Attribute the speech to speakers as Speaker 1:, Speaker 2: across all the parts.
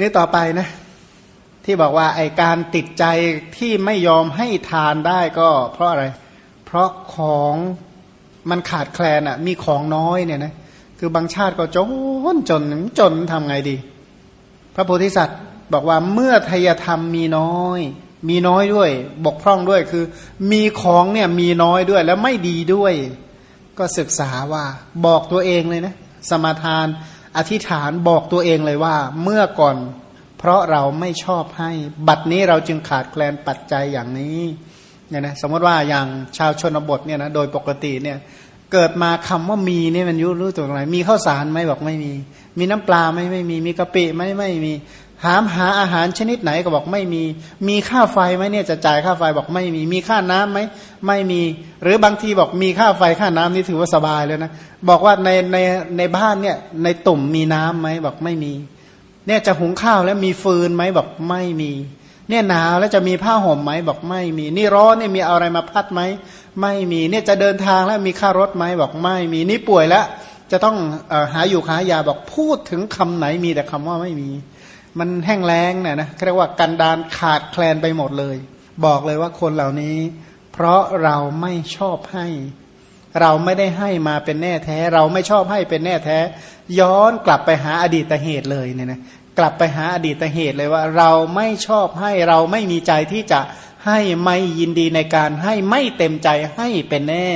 Speaker 1: นี่ต่อไปนะ ที่บอกว่าไอการติดใจที่ไม่ยอมให้ทานได้ก็เพราะอะไร เพราะของมันขาดแคลนอะ่ะ มีของน้อยเนี่ยนะคือบางชาติก็จนจนจนทำไงดี พระโพธิสัตว์บอกว่าเมื่อทยธรรมมีน้อย มีน้อยด้วย บกพร่องด้วยคือ มีของเนี่ยมีน้อยด้วยแล้วไม่ดีด้วย ก็ศึกษาว่าบอกตัวเองเลยนะ สมาทาน อธิษฐานบอกตัวเองเลยว่า เมื่อก่อน เพราะเราไม่ชอบให้ บัดนี้เราจึงขาดแคลนปัจจัยอย่างนี้เนี่ยนะสมมติว่าอย่างชาวชนบทเนี่ยนะโดยปกติเนี่ยเกิดมาคำว่ามีเนี่ยมันยุรู้ตัวไหนมีข้าวสารไหมบอกไม่มี มีน้ำปลาไหมไม่มี มีกะปิไหมไม่มีถามหาอาหารชนิดไหนก็บอกไม่มี มีค่าไฟไหมเนี่ยจะจ่ายค่าไฟบอกไม่มี มีค่าน้ำไหมไม่มี หรือบางทีบอกมีค่าไฟค่าน้ำนี่ถือว่าสบายเลยนะ บอกว่าในในในบ้านเนี่ย ในตุ่มมีน้ำไหมบอกไม่มี เนี่ยจะหุงข้าวแล้วมีฟืนไหมบอกไม่มี เนี่ยหนาวแล้วจะมีผ้าห่มไหมบอกไม่มี นี่ร้อนเนี่ยมีอะไรมาพัดไหมไม่มีเนี่ยจะเดินทางแล้วมีค่ารถไหมบอกไม่มีนี่ป่วยแล้วจะต้องหาอยู่หายาบอกพูดถึงคำไหนมีแต่คำว่าไม่มี มันแห้งแล้งเนี่ยนะเรียกว่ากันดานขาดแคลนไปหมดเลย บอกเลยว่าคนเหล่านี้ เพราะเราไม่ชอบให้ เราไม่ได้ให้มาเป็นแน่แท้ เราไม่ชอบให้เป็นแน่แท้ ย้อนกลับไปหาอดีตเหตุเลยเนี่ยนะกลับไปหาอดีตเหตุเลยว่า เราไม่ชอบให้เราไม่มีใจที่จะให้ไม่ยินดีในการให้ไม่เต็มใจให้เป็นแน่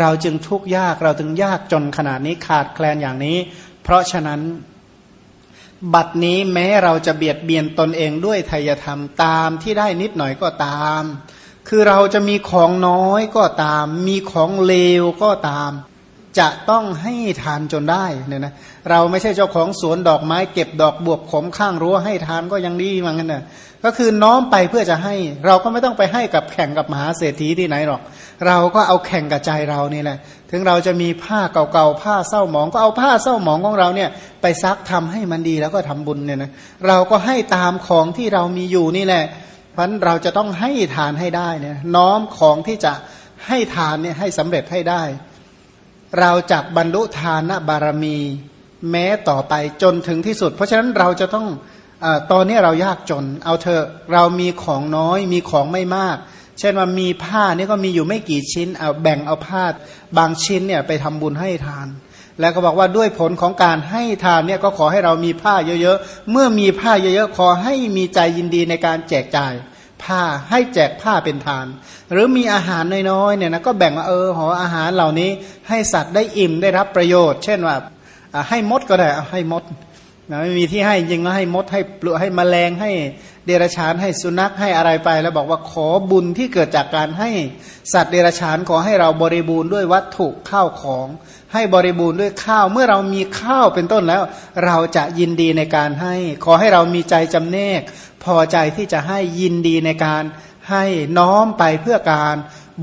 Speaker 1: เราจึงทุกข์ยากเราถึงยากจนขนาดนี้ขาดแคลนอย่างนี้ เพราะฉะนั้น บัดนี้แม้เราจะเบียดเบียนตนเองด้วยทายธรรมตามที่ได้นิดหน่อยก็ตาม คือเราจะมีของน้อยก็ตาม มีของเลวก็ตาม จะต้องให้ทานจนได้เนี่ยนะเราไม่ใช่เจ้าของสวนดอกไม้ เก็บดอกบวบขมข้างรั้วให้ทานก็ยังดีมั้งนะก็คือน้อมไปเพื่อจะให้ เราก็ไม่ต้องไปให้กับแข่งกับมหาเศรษฐีที่ไหนหรอก เราก็เอาแข่งกับใจเรานี่แหละ ถึงเราจะมีผ้าเก่าๆผ้าเศร้าหมองก็เอาผ้าเศร้าหมองของเราเนี่ย ไปซักทำให้มันดีแล้วก็ทำบุญเนี่ยนะเราก็ให้ตามของที่เรามีอยู่นี่แหละ เพราะเราจะต้องให้ทานให้ได้เนี่ยน้อมของที่จะให้ทานเนี่ยให้สำเร็จให้ได้ เราจักบรรลุทานบารมีแม้ต่อไปจนถึงที่สุด เพราะฉะนั้นเราจะต้องอตอนนี้เรายากจน เอาเถอะเรามีของน้อยมีของไม่มาก เช่นว่ามีผ้านี่ก็มีอยู่ไม่กี่ชิ้นเอาแบ่งเอาผ้าบางชิ้นเนี่ยไปทำบุญให้ทาน แล้วก็บอกว่าด้วยผลของการให้ทานเนี่ยก็ขอให้เรามีผ้าเยอะๆ เมื่อมีผ้าเยอะๆ ขอให้มีใจยินดีในการแจกจ่ายผ้าให้แจกผ้าเป็นทาน หรือมีอาหารน้อยๆเนี่ยนะก็แบ่งว่าเออหออาหารเหล่านี้ให้สัตว์ได้อิ่มได้รับประโยชน์ เช่นว่าให้มดก็ได้ให้มดนะไม่มีที่ให้ยิงก็ให้มดให้ปลวให้มแมลงให้เดรัจฉานให้สุนัขให้อะไรไป แล้วบอกว่าขอบุญที่เกิดจากการให้สัตว์เดรัจฉานขอให้เราบริบูรณ์ด้วยวัตถุข้าวของ ให้บริบูรณ์ด้วยข้าว เมื่อเรามีข้าวเป็นต้นแล้ว เราจะยินดีในการให้ ขอให้เรามีใจจำเนก พอใจที่จะให้ยินดีในการให้น้อมไปเพื่อการ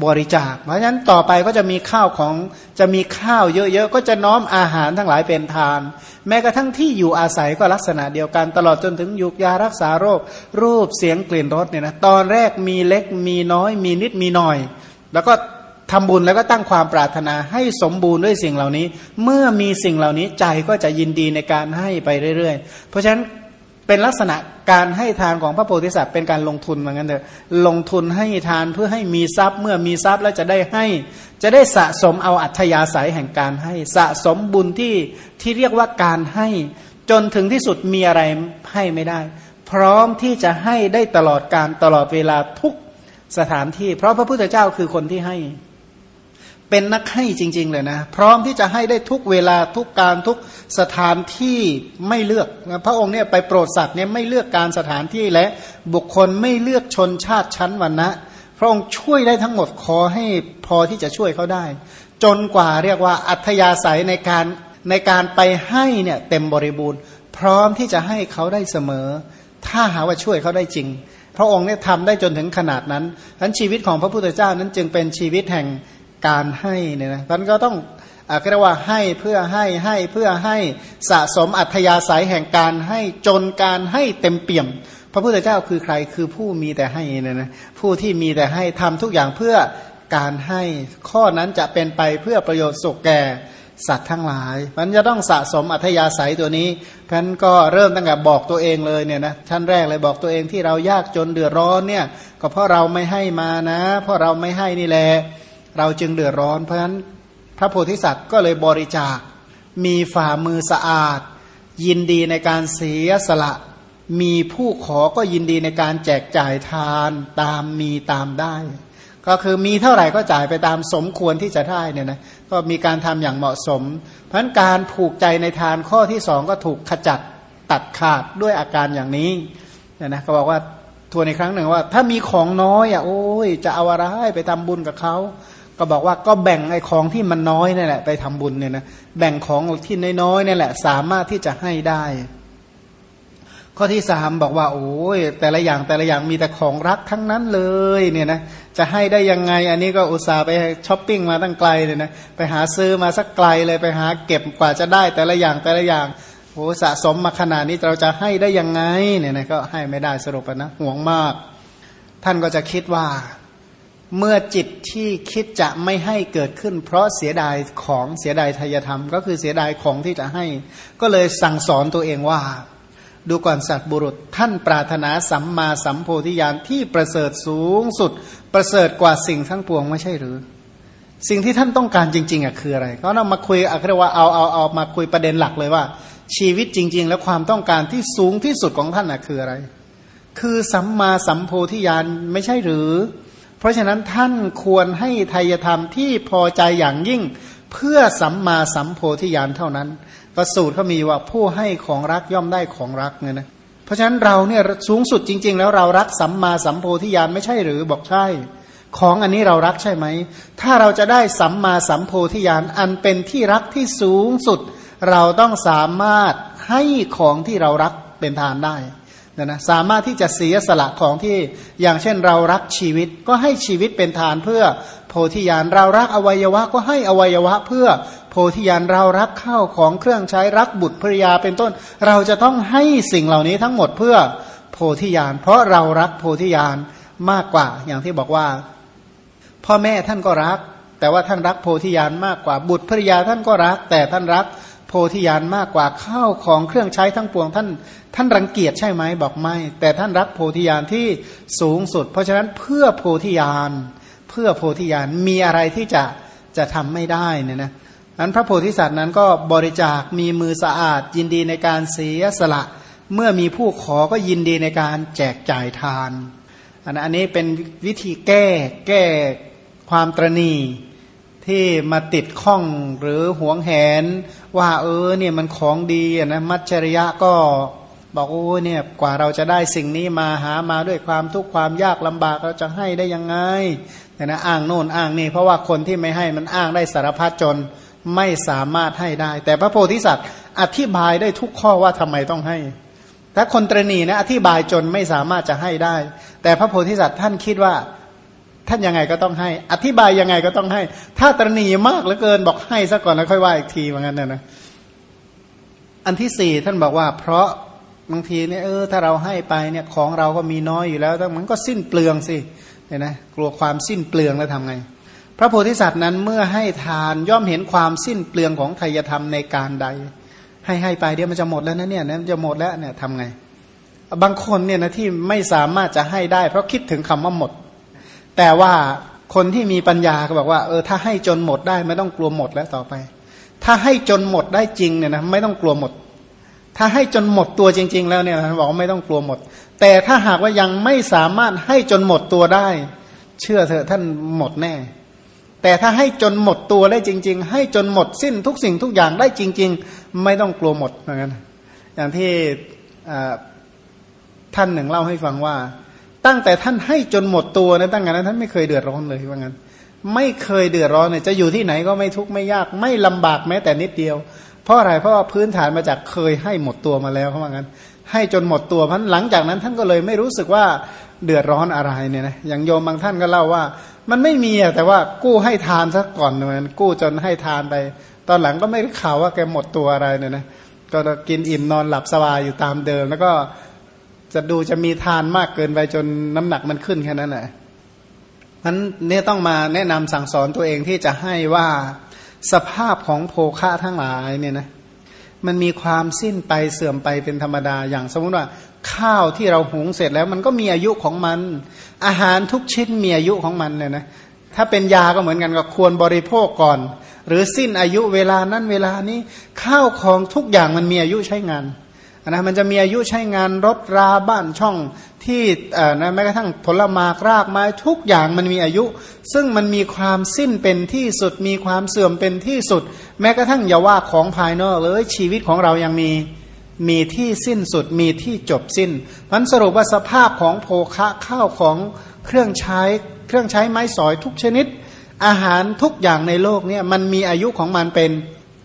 Speaker 1: บริจาค เพราะฉะนั้นต่อไปก็จะมีข้าวของจะมีข้าวเยอะๆ ก็จะน้อมอาหารทั้งหลายเป็นทาน แม้กระทั่งที่อยู่อาศัยก็ลักษณะเดียวกันตลอดจนถึงยุกยารักษาโรค รูปเสียงกลิ่นรสเนี่ยนะตอนแรกมีเล็กมีน้อย มีนิดมีหน่อย แล้วก็ ทำบุญแล้วก็ตั้งความปรารถนาให้สมบูรณ์ด้วยสิ่งเหล่านี้ เมื่อมีสิ่งเหล่านี้ใจก็จะยินดีในการให้ไปเรื่อย ๆ เพราะฉะนั้นเป็นลักษณะการให้ทานของพระโพธิสัตว์เป็นการลงทุนเหมือนกันเถอะลงทุนให้ทานเพื่อให้มีทรัพย์เมื่อมีทรัพย์แล้วจะได้ให้ จะได้สะสมเอาอัธยาศัยแห่งการให้สะสมบุญที่ที่เรียกว่าการให้ จนถึงที่สุดมีอะไรให้ไม่ได้ พร้อมที่จะให้ได้ตลอดการตลอดเวลาทุกสถานที่ เพราะพระพุทธเจ้าคือคนที่ให้ เป็นนักให้จริง ๆ เลยนะ พร้อมที่จะให้ได้ทุกเวลาทุกการทุกสถานที่ไม่เลือกพระองค์เนี่ยไปโปรดสัตว์เนี่ยไม่เลือกการสถานที่และบุคคลไม่เลือกชนชาติชั้นวันนะพระองค์ช่วยได้ทั้งหมดขอให้พอที่จะช่วยเขาได้ จนกว่าเรียกว่าอัธยาศัยในการในการไปให้เนี่ยเต็มบริบูรณ์ พร้อมที่จะให้เขาได้เสมอ ถ้าหาว่าช่วยเขาได้จริง พระองค์เนี่ยทำได้จนถึงขนาดนั้นทั้นชีวิตของพระพุทธเจ้านั้นจึงเป็นชีวิตแห่ง การให้เนี่ยนะมันก็ต้องเรียกว่าให้เพื่อให้ให้เพื่อให้สะสมอัธยาศัยแห่งการให้จนการให้เต็มเปี่ยม พระพุทธเจ้าคือใครคือผู้มีแต่ให้เนี่ยนะผู้ที่มีแต่ให้ทำทุกอย่างเพื่อการให้ข้อนั้นจะเป็นไปเพื่อประโยชน์สุขแก่สัตว์ทั้งหลาย มันจะต้องสะสมอัธยาศัยตัวนี้เพราะนั้นก็เริ่มตั้งแต่บอกตัวเองเลยเนี่ยนะท่านแรกเลยบอกตัวเองที่เรายากจนเดือดร้อนเนี่ยก็เพราะเราไม่ให้มานะ เพราะเราไม่ให้นี่แหละ เราจึงเดือดร้อน เพราะฉะนั้นพระโพธิสัตว์ก็เลยบริจาค มีฝ่ามือสะอาด ยินดีในการเสียสละ มีผู้ขอก็ยินดีในการแจกจ่ายทานตามมีตามได้ ก็คือมีเท่าไหร่ก็จ่ายไปตามสมควรที่จะได้เนี่ยนะก็มีการทำอย่างเหมาะสม เพราะนั้นการผูกใจในทานข้อที่สองก็ถูกขจัดตัดขาดด้วยอาการอย่างนี้เนี่ยนะก็บอกว่าทวนในครั้งหนึ่งว่า ถ้ามีของน้อยอะโอ้ยจะเอาอะไรไปทำบุญกับเขา ก็บอกว่าก็แบ่งไอ้ของที่มันน้อยนี่แหละ ไปทำบุญเนี่ยนะแบ่งของที่น้อยๆนี่แหละ สามารถที่จะให้ได้ ข้อที่สามบอกว่า โอ้ยแต่ละอย่างแต่ละอย่างมีแต่ของรักทั้งนั้นเลยเนี่ยนะจะให้ได้ยังไง อันนี้ก็อุตส่าห์ไปช้อปปิ้งมาตั้งไกลเลยนะไปหาซื้อมาสักไกลเลยไปหาเก็บกว่าจะได้ แต่ละอย่างแต่ละอย่างโอ้สะสมมาขนาดนี้เราจะให้ได้ยังไงเนี่ยนะก็ให้ไม่ได้สรุปนะห่วงมาก ท่านก็จะคิดว่า เมื่อจิตที่คิดจะไม่ให้เกิดขึ้น เพราะเสียดายของเสียดายทายธรรม ก็คือเสียดายของที่จะให้ ก็เลยสั่งสอนตัวเองว่า ดูก่อนสัตว์บุรุษท่านปรารถนาสัมมาสัมโพธิญาณที่ประเสริฐสูงสุด ประเสริฐกว่าสิ่งทั้งปวงไม่ใช่หรือ สิ่งที่ท่านต้องการจริง ๆอะคืออะไรก็นำมาคุยอะเรียกว่าเอาเอาเอามาคุยประเด็นหลักเลยว่า ชีวิตจริง ๆ แล้วความต้องการที่สูงที่สุดของท่านอะคืออะไร คือสัมมาสัมโพธิญาณไม่ใช่หรือ เพราะฉะนั้นท่านควรให้ทายธรรมที่พอใจอย่างยิ่ง เพื่อสัมมาสัมโพธิญาณเท่านั้นประสูตรเขามีว่าผู้ให้ของรักย่อมได้ของรักเนี่ยนะเพราะฉะนั้นเราเนี่ยสูงสุดจริง ๆ แล้วเรารักสัมมาสัมโพธิญาณไม่ใช่หรือบอกใช่ ของอันนี้เรารักใช่ไหม ถ้าเราจะได้สัมมาสัมโพธิญาณอันเป็นที่รักที่สูงสุด เราต้องสามารถให้ของที่เรารักเป็นทานได้ นะนะสามารถที่จะเสียสละของที่อย่างเช่นเรารักชีวิตก็ให้ชีวิตเป็นฐานเพื่อโพธิญาณเรารักอวัยวะก็ให้อวัยวะเพื่อโพธิญาณเรารักข้าวของเครื่องใช้รักบุตรภรยาเป็นต้น เราจะต้องให้สิ่งเหล่านี้ทั้งหมดเพื่อโพธิญาณเพราะเรารักโพธิญาณมากกว่าอย่างที่บอกว่า พ่อแม่ท่านก็รัก แต่ว่าท่านรักโพธิญาณมากกว่า บุตรภรยาท่านก็รัก แต่ท่านรัก โพธิญาณมากกว่าข้าวของเครื่องใช้ทั้งปวงท่านท่านรังเกียจใช่ไหมบอกไม่ แต่ท่านรักโพธิญาณที่สูงสุด เพราะฉะนั้นเพื่อโพธิญาณเพื่อโพธิญาณมีอะไรที่จะจะทำไม่ได้เนี่ยนะนั้นพระโพธิสัตว์นั้นก็บริจาคมีมือสะอาด ยินดีในการเสียสละ เมื่อมีผู้ขอก็ยินดีในการแจกจ่ายทานอันนี้เป็นวิธีแก้แก้ความตรณี ที่มาติดข้องหรือหวงแหน ว่าเออเนี่ยมันของดีนะมัจฉริยะก็บอกโอ้เนี่ยกว่าเราจะได้สิ่งนี้มาหามาด้วยความทุกข์ความยากลำบากเราจะให้ได้ยังไงแต่นะอ้างโน่นอ้างนี่ เพราะว่าคนที่ไม่ให้มันอ้างได้สารพัดจนไม่สามารถให้ได้ แต่พระโพธิสัตว์อธิบายได้ทุกข้อว่าทำไมต้องให้ ถ้าคนตรณีนะอธิบายจนไม่สามารถจะให้ได้ แต่พระโพธิสัตว์ท่านคิดว่า ท่านยังไงก็ต้องให้ อธิบายยังไงก็ต้องให้ ถ้าตรณีมากเหลือเกินบอกให้ซะก่อนแล้วค่อยว่าอีกทีเหมือนกันนะนะอันที่สี่ท่านบอกว่า เพราะบางทีเนี่ยเออถ้าเราให้ไปเนี่ยของเราก็มีน้อยอยู่แล้วมันก็สิ้นเปลืองสิเนี่ยนะกลัวความสิ้นเปลืองแล้วทำไง พระโพธิสัตว์นั้นเมื่อให้ทานย่อมเห็นความสิ้นเปลืองของไทยธรรมในการใด ให้ให้ไปเดี๋ยวมันจะหมดแล้วนะเนี่ยมันจะหมดแล้วเนี่ยทำไง บางคนเนี่ยนะที่ไม่สามารถจะให้ได้ เพราะคิดถึงคำว่าหมด แต่ว่าคนที่มีปัญญาก็บอกว่าเออถ้าให้จนหมดได้ไม่ต้องกลัวหมดแล้วต่อไป ถ้าให้จนหมดได้จริงเนี่ยนะไม่ต้องกลัวหมด ถ้าให้จนหมดตัวจริง ๆ แล้วเนี่ยบอกว่าไม่ต้องกลัวหมด แต่ถ้าหากว่ายังไม่สามารถให้จนหมดตัวได้ เชื่อเถอะท่านหมดแน่ แต่ถ้าให้จนหมดตัวได้จริง ๆ ให้จนหมดสิ้นทุกสิ่งทุกอย่างได้จริง ๆ ไม่ต้องกลัวหมดเหมือนกันอย่างที่ท่านหนึ่งเล่าให้ฟังว่า ตั้งแต่ท่านให้จนหมดตัวนะตั้งแต่นั้นท่านไม่เคยเดือดร้อนเลยว่างั้น ไม่เคยเดือดร้อนเนี่ยจะอยู่ที่ไหนก็ไม่ทุกข์ไม่ยากไม่ลำบากแม้แต่นิดเดียว เพราะอะไรเพราะว่าพื้นฐานมาจากเคยให้หมดตัวมาแล้วเขาว่างั้น ให้จนหมดตัวพันหลังจากนั้นท่านก็เลยไม่รู้สึกว่าเดือดร้อนอะไรเนี่ยนะอย่างโยมบางท่านก็เล่าว่า มันไม่มีแต่ว่ากู้ให้ทานซะก่อนเหมือนกู้จนให้ทานไป ตอนหลังก็ไม่ได้ข่าวว่าแกหมดตัวอะไรเนี่ยนะก็กินอิ่มนอนหลับสบายอยู่ตามเดิม แล้วก็ จะดูจะมีทานมากเกินไปจนน้ำหนักมันขึ้นแค่นั้นแหละมันเนี่ยต้องมาแนะนำสั่งสอนตัวเองที่จะให้ว่าสภาพของโภคะทั้งหลายเนี่ยนะมันมีความสิ้นไปเสื่อมไปเป็นธรรมดาอย่างสมมติว่า ข้าวที่เราหุงเสร็จแล้ว มันก็มีอายุของมัน อาหารทุกชิ้นมีอายุของมันเนี่ยนะถ้าเป็นยาก็เหมือนกันก็ควรบริโภคก่อน หรือสิ้นอายุเวลานั้นเวลานี้ข้าวของทุกอย่างมันมีอายุใช้งาน นะมันจะมีอายุใช้งานรถราบ้านช่องที่นะแม้กระทั่งผลไม้รากไม้ทุกอย่างมันมีอายุ ซึ่งมันมีความสิ้นเป็นที่สุด มีความเสื่อมเป็นที่สุด แม้กระทั่งอย่าว่าของภายนอกเลยชีวิตของเรายังมีมีที่สิ้นสุดมีที่จบสิ้นมันสรุปว่าสภาพของโภคะข้าวของเครื่องใช้เครื่องใช้ไม้สอยทุกชนิด อาหารทุกอย่างในโลกเนี่ยมันมีอายุของมันเป็น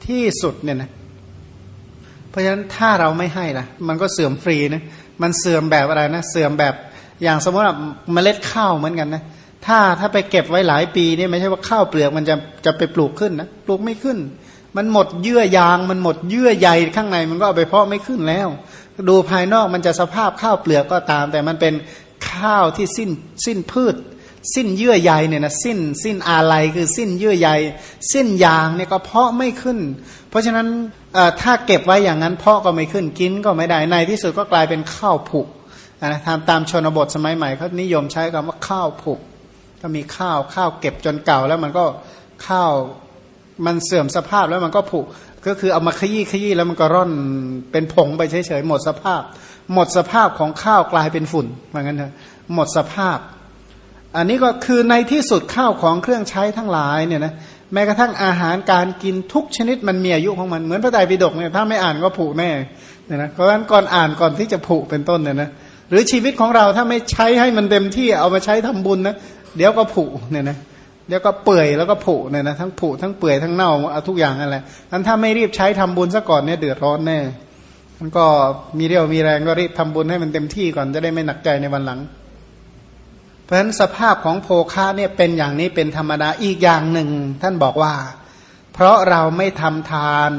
Speaker 1: ที่สุดเนี่ยนะ เพราะฉะนั้นถ้าเราไม่ให้นะมันก็เสื่อมฟรีนะมันเสื่อมแบบอะไรนะเสื่อมแบบอย่างสมมติว่าเมล็ดข้าวเหมือนกันนะถ้าถ้าไปเก็บไว้หลายปีนี่ไม่ใช่ว่าข้าวเปลือกมันจะจะไปปลูกขึ้นนะปลูกไม่ขึ้น มันหมดเยื่อยางมันหมดเยื่อใยข้างในมันก็เอาไปเพาะไม่ขึ้นแล้ว ดูภายนอกมันจะสภาพข้าวเปลือกก็ตาม แต่มันเป็นข้าวที่สิ้นสิ้นพืช สิ้นเยื่อใยเนี่ยนะสิ้นสิ้นอะไรคือสิ้นเยื่อใย สิ้นยางเนี่ยก็เพาะไม่ขึ้น เพราะฉะนั้น ถ้าเก็บไว้อย่างนั้นพ่อก็ไม่ขึ้นกินก็ไม่ได้ในที่สุดก็กลายเป็นข้าวผุนะทำตามชนบทสมัยใหม่เขานิยมใช้คำว่าข้าวผุก็มีข้าวข้าวเก็บจนเก่าแล้วมันก็ข้าวมันเสื่อมสภาพแล้วมันก็ผุก็คือเอามาขยี้ขยี้แล้วมันก็ร่อนเป็นผงไปเฉยๆหมดสภาพ หมดสภาพของข้าวกลายเป็นฝุ่นเหมือนกันเถอะหมดสภาพ อันนี้ก็คือในที่สุดข้าวของเครื่องใช้ทั้งหลายเนี่ยนะ แม้กระทั่งอาหารการกินทุกชนิดมันมีอายุของมันเหมือนพระไตรปิฎกเนี่ยถ้าไม่อ่านก็ผุแน่เนี่ยนะเพราะฉะนั้นก่อนอ่านก่อนที่จะผุเป็นต้นเนี่ยนะหรือชีวิตของเราถ้าไม่ใช้ให้มันเต็มที่เอามาใช้ทำบุญนะเดี๋ยวก็ผุเนี่ยนะเดี๋ยวก็เปื่อยแล้วก็ผุเนี่ยนะทั้งผุทั้งเปื่อยทั้งเน่าเอาทุกอย่างนั่นแหละนั้นถ้าไม่รีบใช้ทำบุญซะก่อนเนี่ยเดือดร้อนแน่มันก็มีเรี่ยวมีแรงก็รีบทำบุญให้มันเต็มที่ก่อนจะได้ไม่หนักใจในวันหลัง เพราะฉะนั้นสภาพของโภคะเนี่ยเป็นอย่างนี้เป็นธรรมดาอีกอย่างหนึ่ง ท่านบอกว่า เพราะเราไม่ทำทาน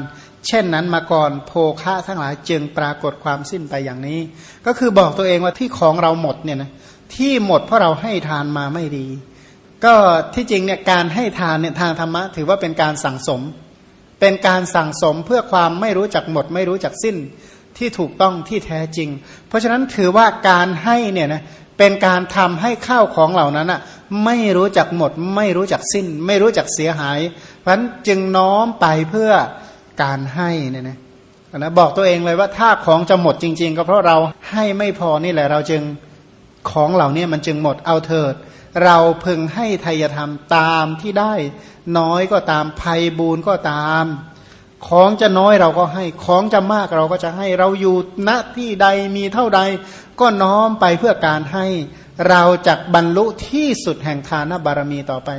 Speaker 1: เช่นนั้นมาก่อนโภคะทั้งหลายจึงปรากฏความสิ้นไปอย่างนี้ ก็คือบอกตัวเองว่าที่ของเราหมดเนี่ยนะที่หมดเพราะเราให้ทานมาไม่ดี ก็ที่จริงเนี่ยการให้ทานเนี่ยทางธรรมะ ถือว่าเป็นการสั่งสม เป็นการสั่งสมเพื่อความไม่รู้จักหมด ไม่รู้จักสิ้นที่ถูกต้องที่แท้จริง เพราะฉะนั้นถือว่าการให้เนี่ยนะ เป็นการทำให้ข้าวของเหล่านั้นอะไม่รู้จักหมด ไม่รู้จักสิ้น ไม่รู้จักเสียหาย เพราะฉะนั้นจึงน้อมไปเพื่อการให้เนี่ยนะนะบอกตัวเองเลยว่าถ้าของจะหมดจริง ๆ ก็เพราะเราให้ไม่พอนี่แหละเราจึงของเหล่านี้มันจึงหมดเอาเถิด เราพึงให้ทายธรรมตามที่ได้ น้อยก็ตามภัยบูนก็ตาม ของจะน้อยเราก็ให้ ของจะมากเราก็จะให้เราอยู่ณที่ใดมีเท่าใด ก็น้อมไปเพื่อการให้เราจักบรรลุที่สุดแห่งทานบารมีต่อไป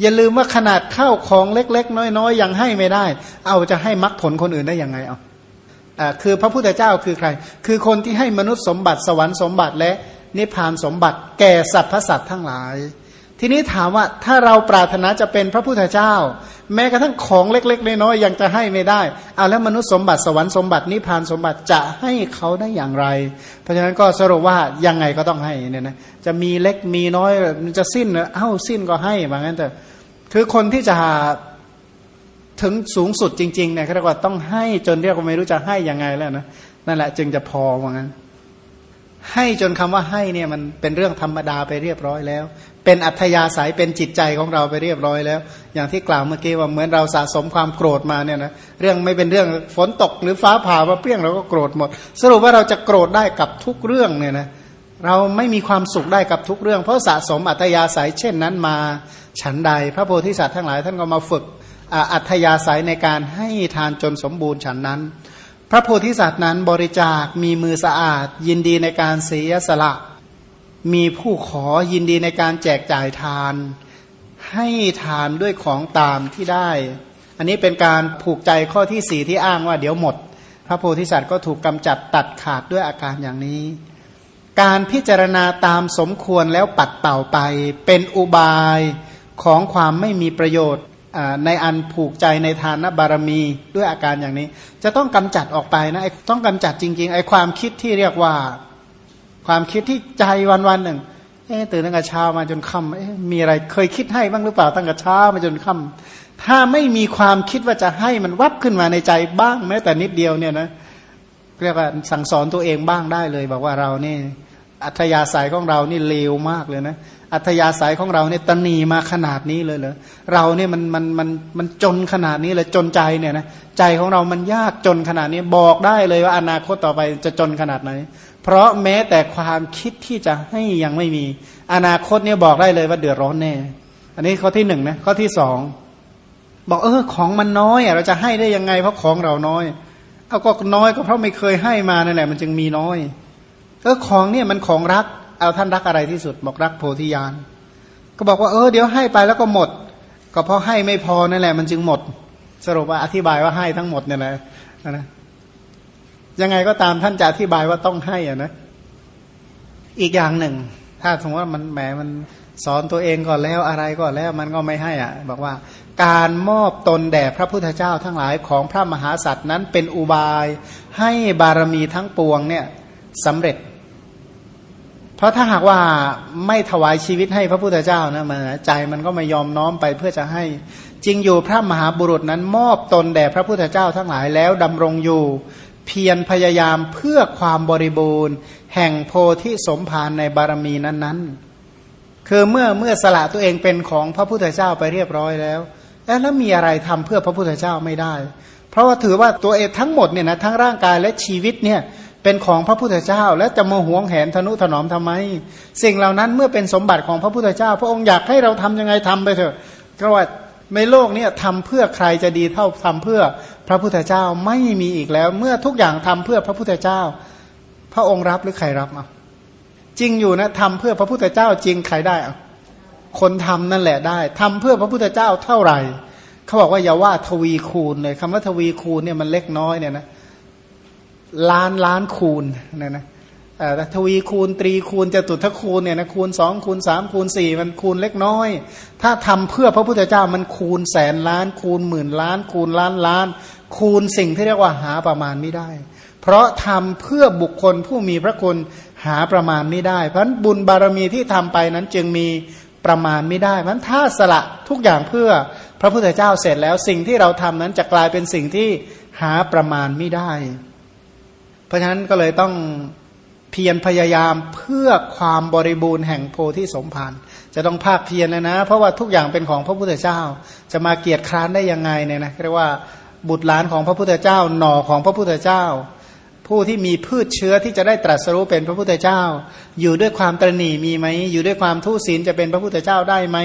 Speaker 1: อย่าลืมว่าขนาดข้าวของเล็ก ๆ น้อยๆยังให้ไม่ได้ เอาจะให้มรรคผลคนอื่นได้ยังไงเอาอ่าคือพระพุทธเจ้าคือใคร คือคนที่ให้มนุษย์สมบัติสวรรค์สมบัติและนิพพานสมบัติแก่สรรพสัตว์ทั้งหลาย ทีนี้ถามว่าถ้าเราปรารถนาจะเป็นพระพุทธเจ้า แม้กระทั่งของเล็ก ๆ น้อยๆยังจะให้ไม่ได้เอาแล้วมนุษย์สมบัติสวรรค์สมบัตินิพพานสมบัติจะให้เขาได้อย่างไร เพราะฉะนั้นก็สรุปว่ายังไงก็ต้องให้เนี่ยนะจะมีเล็กมีน้อยจะสิ้นเอ้าสิ้นก็ให้ว่างั้นแต่คือคนที่จะถึงสูงสุดจริงๆเนี่ยเขาเรียกว่าต้องให้จนเรียกว่าไม่รู้จะให้ยังไงแล้วนะนั่นแหละจึงจะพอว่างั้น ให้จนคำว่าให้เนี่ยมันเป็นเรื่องธรรมดาไปเรียบร้อยแล้ว เป็นอัธยาศัยเป็นจิตใจของเราไปเรียบร้อยแล้ว อย่างที่กล่าวเมื่อกี้ว่าเหมือนเราสะสมความโกรธมาเนี่ยนะเรื่องไม่เป็นเรื่องฝนตกหรือฟ้าผ่ามาเปรี้ยงเราก็โกรธหมด สรุปว่าเราจะโกรธได้กับทุกเรื่องเนี่ยนะเราไม่มีความสุขได้กับทุกเรื่อง เพราะสะสมอัธยาศัยเช่นนั้นมาฉันใด พระโพธิสัตว์ทั้งหลายท่านก็มาฝึกอัธยาศัยในการให้ทานจนสมบูรณ์ฉันนั้น พระโพธิสัตว์นั้นบริจาคมีมือสะอาด ยินดีในการเสียสละ มีผู้ขอยินดีในการแจกจ่ายทาน ให้ทานด้วยของตามที่ได้ อันนี้เป็นการผูกใจข้อที่สี่ที่อ้างว่าเดี๋ยวหมด พระโพธิสัตว์ก็ถูกกำจัดตัดขาดด้วยอาการอย่างนี้ การพิจารณาตามสมควรแล้วปัดเป่าไป เป็นอุบายของความไม่มีประโยชน์ ในอันผูกใจในทานบารมีด้วยอาการอย่างนี้ จะต้องกำจัดออกไปนะต้องกำจัดจริงๆไอ้ความคิดที่เรียกว่าความคิดที่ใจวันวันหนึ่งเอ๊ตื่นตั้งแต่เช้ามาจนค่ำมีอะไรเคยคิดให้บ้างหรือเปล่าตั้งแต่เช้ามาจนค่ำถ้าไม่มีความคิดว่าจะให้มันวับขึ้นมาในใจบ้างแม้แต่นิดเดียวเนี่ยนะเรียกว่าสั่งสอนตัวเองบ้างได้เลย บอกว่าเรานี่ อัธยาศัยของเรานี่เลวมากเลยนะ อัธยาศัยของเราเนี่ยตนีมาขนาดนี้เลยเหรอเราเนี่ยมันมันมันมันจนขนาดนี้เลยจนใจเนี่ยนะใจของเรามันยากจนขนาดนี้บอกได้เลยว่าอนาคตต่อไปจะจนขนาดไหน เพราะแม้แต่ความคิดที่จะให้ยังไม่มี อนาคตเนี่ยบอกได้เลยว่าเดือดร้อนแน่ อันนี้ข้อที่หนึ่งนะข้อที่สองบอกเออของมันน้อยเราจะให้ได้ยังไง เพราะของเราน้อยเอาก็น้อยก็เพราะไม่เคยให้มานั่นแหละมันจึงมีน้อยเออของเนี่ยมันของรัก เอาท่านรักอะไรที่สุดบอกรักโพธิญาณก็บอกว่าเออเดี๋ยวให้ไปแล้วก็หมด ก็เพราะให้ไม่พอนั่นแหละ มันจึงหมด สรุปว่าอธิบายว่าให้ทั้งหมดเนี่ยนะนะยังไงก็ตามท่านจะอธิบายว่าต้องให้อะนะ อีกอย่างหนึ่ง ถ้าสมมติว่ามันแหมมันสอนตัวเองก่อนแล้วอะไรก็แล้วมันก็ไม่ให้อะ บอกว่าการมอบตนแด่พระพุทธเจ้าทั้งหลายของพระมหาสัตว์นั้นเป็นอุบาย ให้บารมีทั้งปวงเนี่ยสำเร็จ เพราะถ้าหากว่าไม่ถวายชีวิตให้พระพุทธเจ้านะมันใจมันก็ไม่ยอมน้อมไปเพื่อจะให้จริงอยู่พระมหาบุรุษนั้นมอบตนแด่พระพุทธเจ้าทั้งหลายแล้วดำรงอยู่ เพียรพยายามเพื่อความบริบูรณ์ แห่งโพธิสมภารในบารมีนั้นๆ คือเมื่อเมื่อสละตัวเองเป็นของพระพุทธเจ้าไปเรียบร้อยแล้วแล้วมีอะไรทำเพื่อพระพุทธเจ้าไม่ได้ เพราะว่าถือว่าตัวเองทั้งหมดเนี่ยนะทั้งร่างกายและชีวิตเนี่ย เป็นของพระพุทธเจ้า และจะมาหวงแหนทนุถนอมทำไม สิ่งเหล่านั้นเมื่อเป็นสมบัติของพระพุทธเจ้า พระองค์อยากให้เราทำยังไงทำไปเถอะก็ว่าในโลกนี้ทำเพื่อใครจะดีเท่าทำเพื่อพระพุทธเจ้าไม่มีอีกแล้ว เมื่อทุกอย่างทำเพื่อพระพุทธเจ้า พระองค์รับหรือใครรับอะจริงอยู่นะทำเพื่อพระพุทธเจ้าจริงใครได้อะคนทำนั่นแหละได้ทำเพื่อพระพุทธเจ้าเท่าไหร่ เขาบอกว่าอย่าว่าทวีคูณเลยคำว่าทวีคูณเนี่ยมันเล็กน้อยเนี่ยนะ ล้านล้านคูณเนี่ยนะทวีคูณตรีคูณจะตุทะคูณเนี่ยนะคูณสองคูณสามคูณสี่มันคูณเล็กน้อย ถ้าทำเพื่อพระพุทธเจ้ามันคูณแสนล้าน คูณหมื่นล้าน คูณล้านล้าน คูณสิ่งที่เรียกว่าหาประมาณไม่ได้ เพราะทำเพื่อบุคคลผู้มีพระคุณหาประมาณไม่ได้ เพราะบุญบารมีที่ทำไปนั้นจึงมีประมาณไม่ได้เพราะถ้าสละทุกอย่างเพื่อพระพุทธเจ้าเสร็จแล้วสิ่งที่เราทำนั้นจะกลายเป็นสิ่งที่หาประมาณไม่ได้ เพราะฉะนั้นก็เลยต้องเพียรพยายามเพื่อความบริบูรณ์แห่งโพธิสมภารจะต้องภาคเพียรนะนะ เพราะว่าทุกอย่างเป็นของพระพุทธเจ้า จะมาเกียรติคร้านได้ยังไงเนี่ยนะเรียกว่าบุตรหลานของพระพุทธเจ้าหน่อของพระพุทธเจ้า ผู้ที่มีพืชเชื้อที่จะได้ตรัสรู้เป็นพระพุทธเจ้า อยู่ด้วยความตรณีมีไหมอยู่ด้วยความทุศีลจะเป็นพระพุทธเจ้าได้ไหม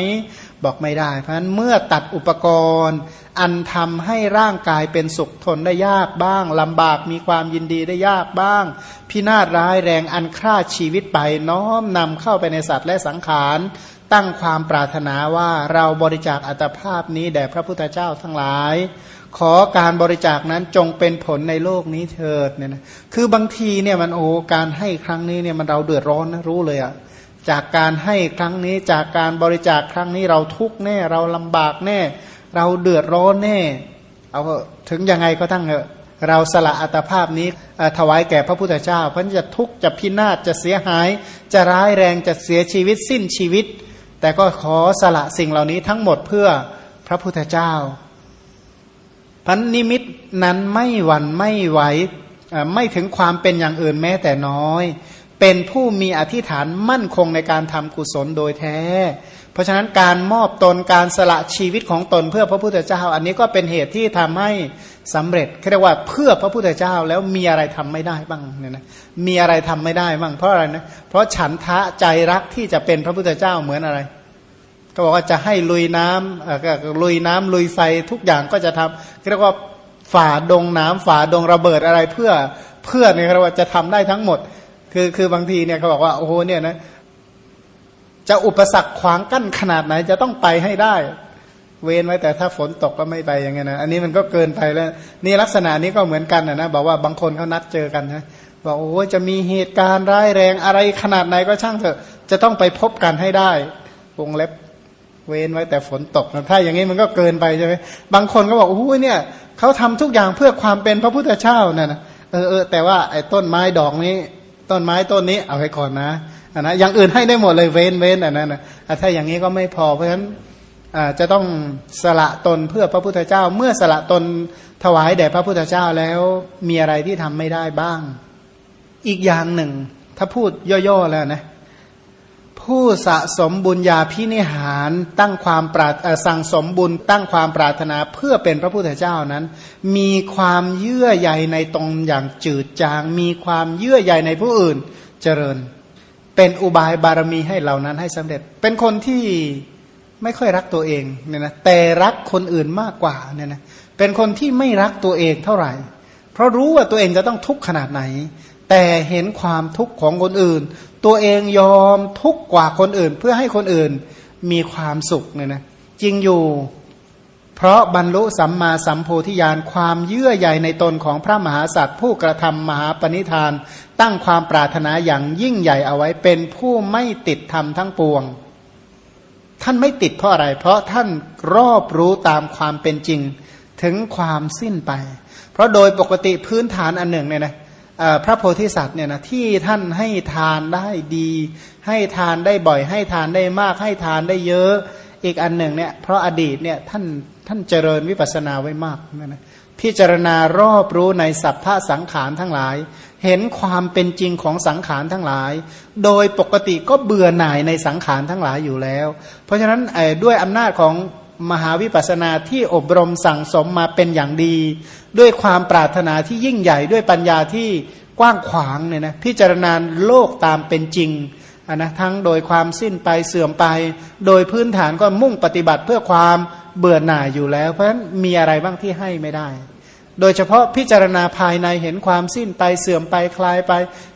Speaker 1: บอกไม่ได้ เพราะฉะนั้นเมื่อตัดอุปกรณ์ อันทำให้ร่างกายเป็นสุขทนได้ยากบ้างลำบากมีความยินดีได้ยากบ้าง พินาศร้ายแรงอันฆ่าชีวิตไปน้อมนำเข้าไปในสัตว์และสังขาร ตั้งความปรารถนาว่าเราบริจาคอัตภาพนี้แด่พระพุทธเจ้าทั้งหลาย ขอการบริจาคนั้นจงเป็นผลในโลกนี้เถิดเนี่ยนะคือบางทีเนี่ยมันโอ้การให้ครั้งนี้เนี่ยมันเราเดือดร้อนนะรู้เลยอะจากการให้ครั้งนี้จากการบริจาคครั้งนี้เราทุกข์แน่เราลำบากแน่ เราเดือดร้อนแน่ เอาถึงยังไงก็ตั้งเถอะเราสละอัตภาพนี้ถวายแก่พระพุทธเจ้าเพราะจะทุกข์จะพินาศจะเสียหาย จะร้ายแรงจะเสียชีวิตสิ้นชีวิต แต่ก็ขอสละสิ่งเหล่านี้ทั้งหมดเพื่อพระพุทธเจ้าพันนิมิตนั้นไม่หวั่นไม่ไหวไม่ถึงความเป็นอย่างอื่นแม้แต่น้อย เป็นผู้มีอธิษฐานมั่นคงในการทำกุศลโดยแท้ เพราะฉะนั้นการมอบตนการสละชีวิตของตนเพื่อพระพุทธเจ้า อันนี้ก็เป็นเหตุที่ทำให้สำเร็จเรียกว่าเพื่อพระพุทธเจ้าแล้วมีอะไรทำไม่ได้บ้างเนี่ยนะมีอะไรทำไม่ได้บ้างเพราะอะไรนะเพราะฉันทะใจรักที่จะเป็นพระพุทธเจ้าเหมือนอะไร ก็บอกว่าจะให้ลุยน้ำลุยน้ำลุยไฟทุกอย่างก็จะทำเรียกว่าฝ่าดงน้ำฝ่าดงระเบิดอะไรเพื่อเพื่อเนี่ยเราว่าจะทำได้ทั้งหมด คือคือบางทีเนี่ยเขาบอกว่าโอ้โหเนี่ยนะ จะอุปสรรคขวางกั้นขนาดไหนจะต้องไปให้ได้ เว้นไว้แต่ถ้าฝนตกก็ไม่ไปอย่างเงี้ยนะอันนี้มันก็เกินไปแล้ว นี่ลักษณะนี้ก็เหมือนกันนะนะบอกว่าบางคนเขานัดเจอกันนะบอกโอ้จะมีเหตุการณ์ร้ายแรงอะไรขนาดไหนก็ช่างเถอะ จะต้องไปพบกันให้ได้วงเล็บเว้นไว้แต่ฝนตกนะถ้าอย่างนี้มันก็เกินไปใช่ไหมบางคนก็บอกโอ้ยเนี่ยเขาทำทุกอย่างเพื่อความเป็นพระพุทธเจ้าน่ะนะเออเออแต่ว่าไอ้ต้นไม้ดอกนี้ ต้นไม้ต้นนี้เอาไว้ก่อนนะ นะอย่างอื่นให้ได้หมดเลยเว้นเว้นอันนั้นนะถ้าอย่างนี้ก็ไม่พอเพราะฉะนั้นจะต้องสละตนเพื่อพระพุทธเจ้า เมื่อสละตนถวายแด่พระพุทธเจ้าแล้วมีอะไรที่ทำไม่ได้บ้าง อีกอย่างหนึ่ง ถ้าพูดย่อๆแล้วนะผู้สะสมบุญญาพินิหารตั้งความปราดสั่งสมบุญตั้งความปรารถนาเพื่อเป็นพระพุทธเจ้านั้น มีความเยื่อใยในตรงอย่างจืดจาง มีความเยื่อใยในผู้อื่นเจริญ เป็นอุบายบารมีให้เหล่านั้นให้สำเร็จ เป็นคนที่ไม่ค่อยรักตัวเองเนี่ยนะแต่รักคนอื่นมากกว่าเนี่ยนะเป็นคนที่ไม่รักตัวเองเท่าไหร่ เพราะรู้ว่าตัวเองจะต้องทุกข์ขนาดไหน แต่เห็นความทุกข์ของคนอื่น ตัวเองยอมทุกข์กว่าคนอื่น เพื่อให้คนอื่นมีความสุขเนี่ยนะจริงอยู่ เพราะบรรลุสัมมาสัมโพธิญาณความเยื่อใยในตนของพระมหาสัตว์ ผู้กระทำมหาปณิธาน ตั้งความปรารถนาอย่างยิ่งใหญ่เอาไว้เป็นผู้ไม่ติดธรรมทั้งปวง ท่านไม่ติดเพราะอะไร เพราะท่านรอบรู้ตามความเป็นจริงถึงความสิ้นไป เพราะโดยปกติพื้นฐานอันหนึ่งเนี่ยนะพระโพธิสัตว์เนี่ยนะที่ท่านให้ทานได้ดี ให้ทานได้บ่อย ให้ทานได้มาก ให้ทานได้เยอะอีกอันหนึ่งเนี่ยเพราะอดีตเนี่ยท่าน ท่านเจริญวิปัสนาไว้มากนะพิจารณารอบรู้ในสัพพะสังขารทั้งหลาย เห็นความเป็นจริงของสังขารทั้งหลาย โดยปกติก็เบื่อหน่ายในสังขารทั้งหลายอยู่แล้ว เพราะฉะนั้นด้วยอำนาจของมหาวิปัสนาที่อบรมสั่งสมมาเป็นอย่างดี ด้วยความปรารถนาที่ยิ่งใหญ่ด้วยปัญญาที่กว้างขวางเนี่ยนะพิจารณาโลกตามเป็นจริงนะทั้งโดยความสิ้นไปเสื่อมไป โดยพื้นฐานก็มุ่งปฏิบัติเพื่อความ เบื่อหน่ายอยู่แล้ว เพราะฉะนั้นมีอะไรบ้างที่ให้ไม่ได้ โดยเฉพาะพิจารณาภายในเห็นความสิ้นไปเสื่อมไปคลายไป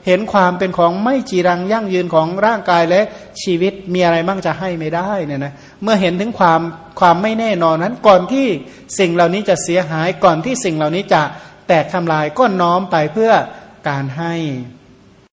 Speaker 1: เห็นความเป็นของไม่จีรังยั่งยืนของร่างกายและชีวิตมีอะไรบ้างจะให้ไม่ได้เนี่ยนะเมื่อเห็นถึงความความไม่แน่นอนนั้น ก่อนที่สิ่งเหล่านี้จะเสียหายก่อนที่สิ่งเหล่านี้จะแตกทำลายก็น้อมไปเพื่อการให้